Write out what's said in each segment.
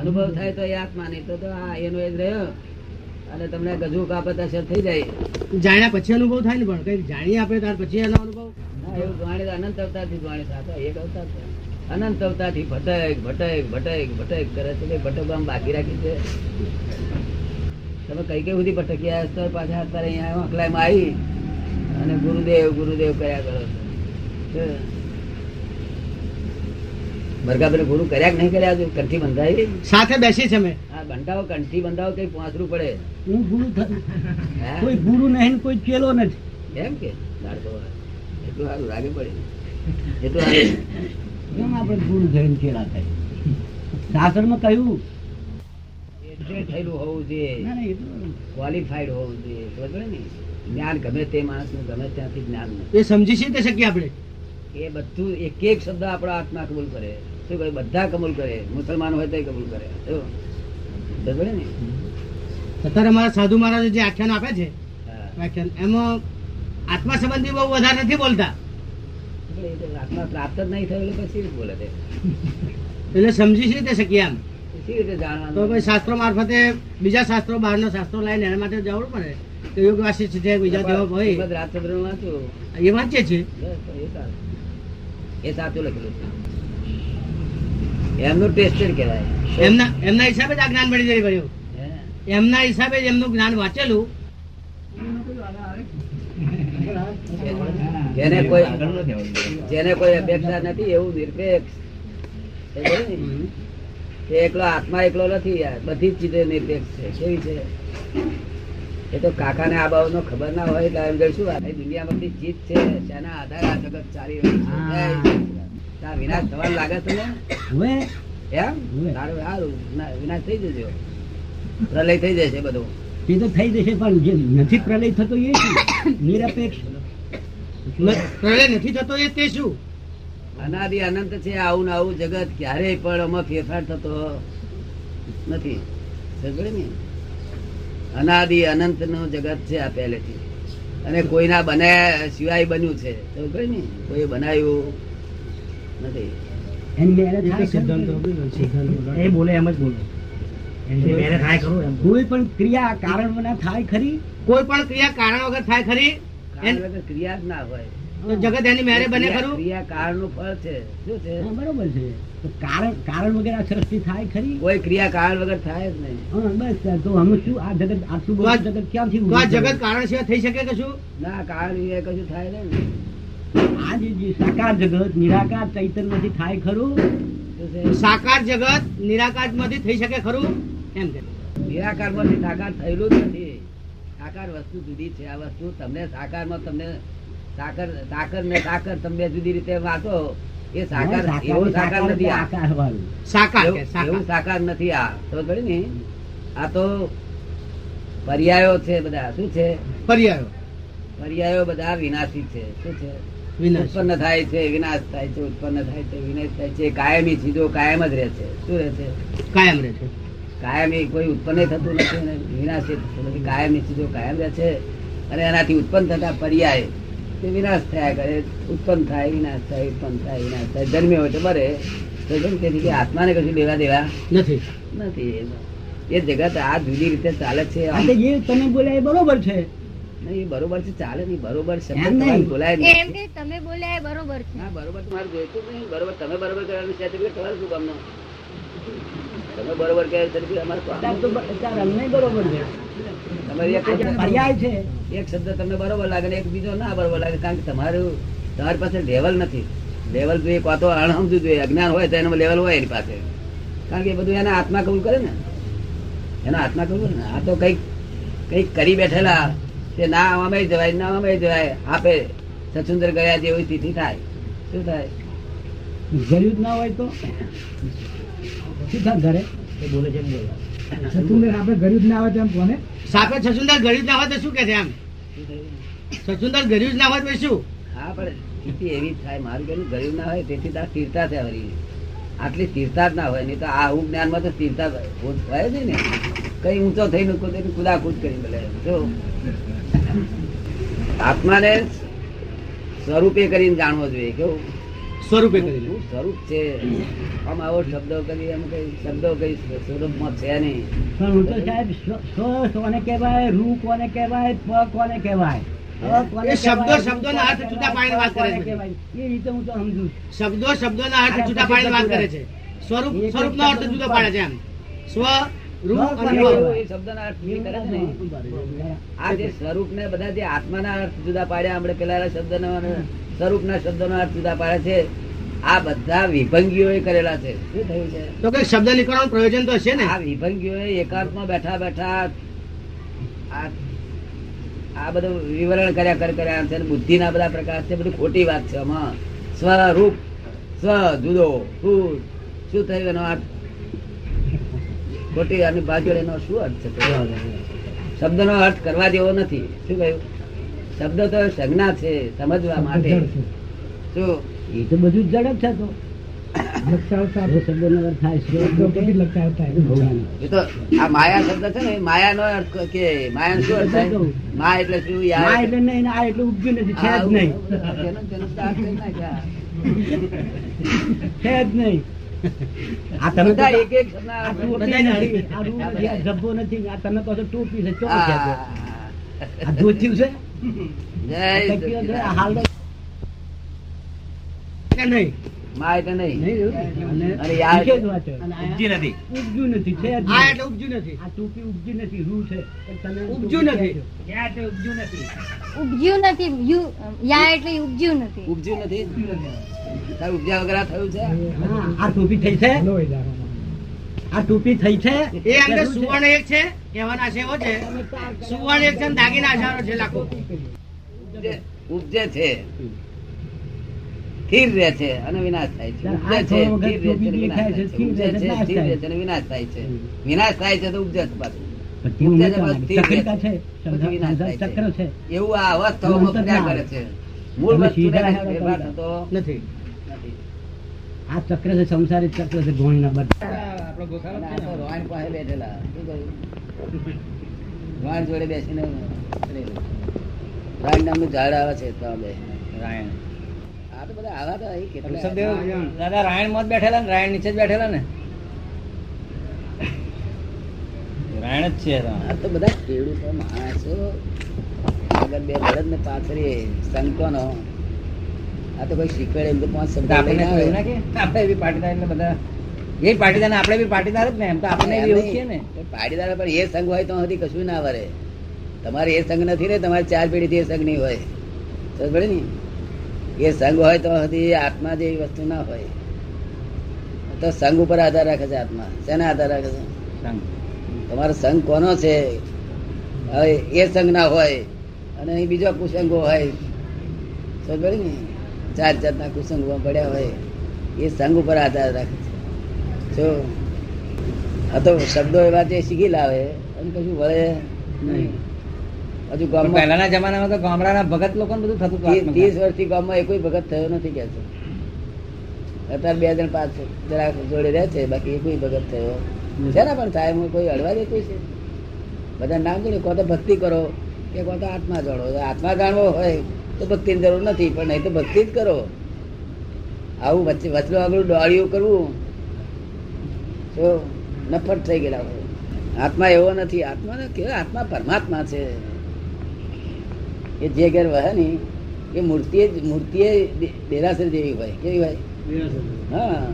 અનુભવ થાય તો એ આત્મા નહીં. તો આ એનો એ જ રહ્યો. અને તમને ગજુ કાપત અસર થઈ જાય. જાણ્યા પછી અનુભવ થાય ને પણ કઈ જાણી આપણે ત્યાર પછી એનો અનુભવ? ના એવું જાણી અનંત અવતારથી જાણી સાથે એક અવતાર છે. અનંત અવતારથી ભટક ભટક ભટક ભટક કરે છે ભટક આમ બાકી રાખી છે. તમે કઈ કઈ સુધી ભટક્યા તો પાછા અત્યારે અહીંયા અકલાઈમાં આવી. અને ગુરુદેવ ગુરુદેવ કર્યા કરો છો. ભરગાભાઈ ગુરુ કર્યા કે નહીં કર્યા હજુ? કંઠી બંધાવી સાથે બેસી છે મેં. હા બંધાવો કંઠી બંધાવો કઈ પહોંચવું પડે. હું ગુરુ કોઈ ગુરુ નહીં કોઈ ચેલો નથી. એમ કે? એટલું સારું લાગે પડે. એટલું કેમ આપણે ગુરુ થઈને ચેલા થાય? શાસ્ત્રમાં કહ્યું. થયેલું હોવું જોઈએ. ના, ના, ક્વોલિફાઈડ હોવું જોઈએ. બરાબર ને? જ્ઞાન ગમે તે માણસનું ગમે ત્યાંથી જ્ઞાન એ સમજી શકીએ આપણે? એ બધું એક એક શબ્દ આપણો આત્મા કબૂલ કરે. શું કહે? બધા કબૂલ કરે. મુસલમાન હોય તો કબૂલ કરે. ને? અત્યારે અમારા સાધુ મહારાજ જે આખ્યાન આપે છે આખ્યાન વ્યાખ્યાન એમાં આત્મા સંબંધી બહુ વધારે નથી બોલતા. આત્મા પ્રાપ્ત જ નહીં થયું એટલે પછી બોલે છે એટલે સમજી છે શકીએ એમ તો ભાઈ શાસ્ત્રો મારફતે બીજા શાસ્ત્રો બહારના શાસ્ત્રો લઈને એના માટે જવું પડે. તો યોગ વાસિષ્ઠ છે બીજા દેવો હોય. એ એ સારું. એ સાચું લખેલું છે. એમનું ટેસ્ટેડ કહેવાય. એમના એમના હિસાબે જ આ જ્ઞાન મળી જાય ભાઈઓ એમના હિસાબે જ એમનું જ્ઞાન વાંચેલું. જેને કોઈ જેને કોઈ અપેક્ષા નથી એવું નિરપેક્ષ. એકલો આત્મા એકલો નથી યાર બધી જ ચીજો નિરપેક્ષ છે. કેવી છે? એ તો કાકાને આ બાબતનો ખબર ના હોય એટલે એમ શું આ દુનિયામાં બધી ચીજ છે તેના આધારે આ જગત ચાલી રહ્યું છે. વિનાશ થવા લાગે છે ને? એમ? હવે. સારું વિનાશ થઈ જજો પ્રલય થઈ જશે બધું. તે તો થઈ જશે પણ જે નથી પ્રલય થતો એ શું? નિરપેક્ષ. પ્રલય નથી થતો એ તે શું? અનાદિ અનંત છે આવું ને આવું જગત ક્યારેય પણ આમાં ફેરફાર થતો નથી. ને? અનાદિ અનંતનું જગત છે આ પહેલેથી. અને કોઈના બને સિવાય બન્યું છે. ને? કોઈ બનાવ્યું નથી. એ બોલે એમ જ બોલે. કોઈ પણ ક્રિયા કારણ વગર થાય ખરી? કોઈ પણ ક્રિયા કારણ વગર થાય ખરી? ક્રિયા જ ના હોય. જગત એની મેરે બને ખરું? ક્રિયા કારણનું ફળ છે. શું છે? બરોબર છે. કારણ કારણ વગર આ સૃષ્ટિ થાય ખરી? કોઈ ક્રિયા કારણ વગર થાય જ નહીં. બસ તો અમે શું? આ જગત આટલું જગત ક્યાંથી જગત કારણ સિવાય થઈ શકે કે શું ના કારણ વિશે કશું થાય નહીં ને. આ જે સાકાર જગત નિરાકાર ચૈતન્યથી થાય ખરું? સાકાર જગત નિરાકારમાંથી થઈ શકે ખરું? એમ કે. નિરાકારમાંથી સાકાર થયેલું જ નથી. સાકાર વસ્તુ જુદી છે. આ વસ્તુ તમને સાકારમાં તમને સાકર સાકર ને સાકર તમે જુદી રીતે વાંચો એ સાકાર એવું સાકાર નથી આ. આકાર વાળું સાકાર. એવું- સાકાર નથી આ. તો ને? આ તો પર્યાયો છે બધા. શું છે? પર્યાયો. પર્યાયો બધા વિનાશી છે. શું છે? ઉત્પન્ન થાય છે વિનાશ થાય છે ઉત્પન્ન થાય છે વિનાશ થાય છે. કાયમી ચીજો કાયમ જ રહે છે. શું રહે છે? કાયમ રહે છે. કાયમી કોઈ ઉત્પન્ન થતું નથી અને વિનાશ થતું નથી. કાયમી ચીજો કાયમ રહે છે અને એનાથી ઉત્પન્ન થતા પર્યાય તે વિનાશ થયા કરે. ઉત્પન્ન થાય વિનાશ થાય ઉત્પન્ન થાય વિનાશ થાય. જન્મે હોય તો મરે. તો તેથી કે આત્માને કશું લેવા દેવા નથી. નથી. એ જગત આ જુદી રીતે ચાલે છે. તમે બોલ્યા એ બરોબર છે. નહીં, બરોબર છે ચાલે નહીં બરોબર શબ્દ નહીં. બોલાય એમ નહીં કે તમે બોલ્યા બરોબર છે. ના બરોબર તમારે જોઈતું જ નહીં. બરોબર તમે બરોબર કરવાનું certificate તમારે શું કામનું? તમે બરોબર કહે અમારે તો અમને બરોબર છે. તમારે એક શબ્દ- છે. એક શબ્દ તમને બરોબર લાગે ને એક બીજો ના બરોબર લાગે કારણ કે તમારું તમારી પાસે લેવલ નથી. લેવલ જોઈએ કાં તો અણસમજુ જોઈએ. અજ્ઞાન હોય તો એનામાં લેવલ હોય એની પાસે. કારણ કે એ બધું એના આત્મા કબૂલ કરે ને. એના આત્મા કબૂલ ને આ તો કંઈક કંઈક કરી બેઠેલા. તે ના અમે જવાય ના અમે જવાય. આપે સચુંદર ગયા જેવી તિથિ થાય. શું થાય? ગળ્યું જ ના હોય તો? શું થાય ઘરે? આપણે જ ના હોય તો એમ કોને? સાપે છસુંદર ગળ્યું જ ના હોય તો શું કે છે એમ? સચુંદર થયું? જ ના હોય તો શું? હા પણ સ્થિતિ એવી જ થાય. મારું કહેવું ગરીબ ના હોય તેથી તાર સ્થિરતા છે વળી. આટલી સ્થિરતા જ ના હોય. નહીં તો આ હું જ્ઞાનમાં તો સ્થિરતા હોય છે ને. કઈ ઊંચો થઈને કુદે કુદાકુદ કરી બોલે. જો આત્માને સ્વરૂપે કરીને જાણવો જોઈએ કેવું સ્વરૂપે કરીને. સ્વરૂપ છે. આમ આવો શબ્દો કરી એમ કઈ શબ્દો કઈ સ્વરૂપમાં છે નહીં. સ્વરૂપ તો સાહેબ સ્વ કોને કહેવાય રૂ કોને કહેવાય પ કોને કહેવાય? શબ્દો કહેવાય, શબ્દોના અર્થ જુદા પાડીને વાત કરે છે. એ રીતે હું તો સમજુ શબ્દો શબ્દો ના અર્થ જુદા પાડીને વાત કરે છે. સ્વરૂપ સ્વરૂપનો અર્થ જુદો પાડે છે એમ. સ્વ સ્વરૂપ ને બધા જે અર્થ જુદા પાડ્યા આપણે પેલા શબ્દનો અને સ્વરૂપના શબ્દનો અર્થ જુદા પાડ્યા છે આ બધા વિભંગીઓ કરેલા છે. શું થયું છે? તો કઈ શબ્દ નીકળવાનું પ્રયોજન તો હશે ને? આ વિભંગીઓ એકાંતમાં બેઠા બેઠા આ આ બધું વિવરણ કર્યા કર કર્યા છે અને બુદ્ધિના બધા પ્રકાર છે બધું ખોટી વાત છે આમાં. સ્વરૂપ સ્વ જુદો શું શું થયું એનો અર્થ? ખોટી અને બાજુ એનો શું અર્થ છે? શબ્દનો અર્થ કરવા જેવો નથી. શું કહ્યું? શબ્દ તો સંજ્ઞા છે સમજવા માટે. શું? એ તો બધું જ જડ છે તો. માયા શબ્દ છે ને માયા નો અર્થ કે માયા શું અર્થ થાય? મા એટલે શું? યાર એટલે નહીં આ એટલું ઉપજ્યું નથી. જ નહીં. છે જ નહીં. આ તમે તો- એક આ નથી. આ જબ્બો નથી તમે કહો છો ટોપી છે ચોક છે? આ. ધોતિયું છે? જય નહીં? મા એટલે નહીં નહીં. અને અને યાર- નીચે જ વાંચો. ઉપજી નથી. નથી છે આ. એટલે નથી. આ ટોપી નથી રૂ છે. તમે નથી. યા તે નથી? નથી યા એટલે નથી. નથી? ઉપજ્યા વગર થયું છે? આ ટોપી થઈ છે? આ ટોપી થઈ છે? એ અંદર સુવર્ણ એક છે કહેવાના છે એવો છે. સુવર્ણ એક છે દાગીના હજારો છે લાખો. ઉપજે છે. સ્થિર રહે છે અને વિનાશ થાય છે. આ ઉપજે છે સ્થિર રહે છે. ઉપજે છે, સ્થિર રહે છે અને વિનાશ થાય છે. વિનાશ થાય છે તો ઉપજે પાછું એવું આ અવસ્થાઓમાં અંતર કરે છે. મૂળ થતો નથી. આ ચક્ર છે સંસારી ચક્ર છે બધા. રોહાણ પાસે બેઠેલા. શું જોડે બેસીને. નામનું ઝાડ આવે છે તો બે આ તો બધા આવા તો દાદા રાયણમાં બેઠેલા ને રાયણ નીચે જ બેઠેલા ને. રાયણ જ છે આ તો બધા ખેડૂતો માણસો. આગળ બે બળદ ને એ સંકોનો આ તો કોઈ શીખવાડે એમ તો પાંચ શબ્દ આપણે આપણે બી પાટીદાર એટલે બધા. એ પાટીદાર આપણે બી પાટીદાર જ ને એમ તો આપણે એવું છે ને? પાટીદાર પણ એ સંઘ હોય તો હજી કશું ના વરે. તમારે એ સંઘ નથી ને તમારે ચાર પેઢીથી એ સંઘ નહીં હોય. સમજ પડી ને? એ સંઘ હોય તો હજી આત્મા જેવી વસ્તુ ના હોય. તો સંઘ ઉપર આધાર રાખે છે આત્મા. શેના આધાર રાખે છે? તમારો સંઘ કોનો છે? હવે એ સંઘ ના હોય અને અહીં બીજો કુસંગો હોય. સમજ ને? જાત જાતના કુસંગો પડ્યા હોય. એ સંઘ ઉપર આધાર રાખે છે. જો આ તો શબ્દો એવા જે શીખી લાવે અને કશું વળે નહીં. હજુ ગામમાં પહેલાના જમાનામાં તો ગામડાના ભગત લોકો બધું થતું હતું ત્રીસ વર્ષથી ગામમાં એકોઈ ભગત થયો નથી કે છે. અત્યારે બે જણ પાંચ જરા જોડે રહે છે બાકી એકોઈ ભગત થયો. છે ને પણ થાય કોઈ અડવા દેતું છે? બધા નામ જોડે કોતો ભક્તિ કરો કે કો તો આત્મા જોડો આત્મા જાણવો હોય તો ભક્તિની જરૂર નથી પણ નહીં તો ભક્તિ જ કરો. આવું વચ્ચે વચલો આગળ દોડ્યું કરવું. તો નફટ થઈ ગયેલા હોય. આત્મા એવો નથી. આત્મા ને કેવાય આત્મા પરમાત્મા છે. એ જે ઘેર વહે ને એ મૂર્તિએ મૂર્તિએ દેરાસર જેવી હોય. કેવી હોય? હા.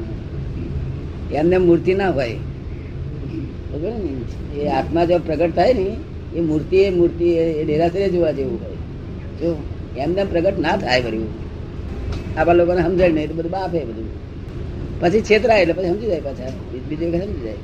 એમને મૂર્તિ ના હોય. એ આત્મા જો પ્રગટ થાય ને એ મૂર્તિ એ મૂર્તિ એ દેરાસરે જોવા જેવું હોય. જો એમને પ્રગટ ના થાય બધું આપણા લોકોને સમજાય નહીં તો બધું બાફે બધું. પછી છેતરાય એટલે પછી સમજી જાય પાછા. બીજી વખત સમજી જાય.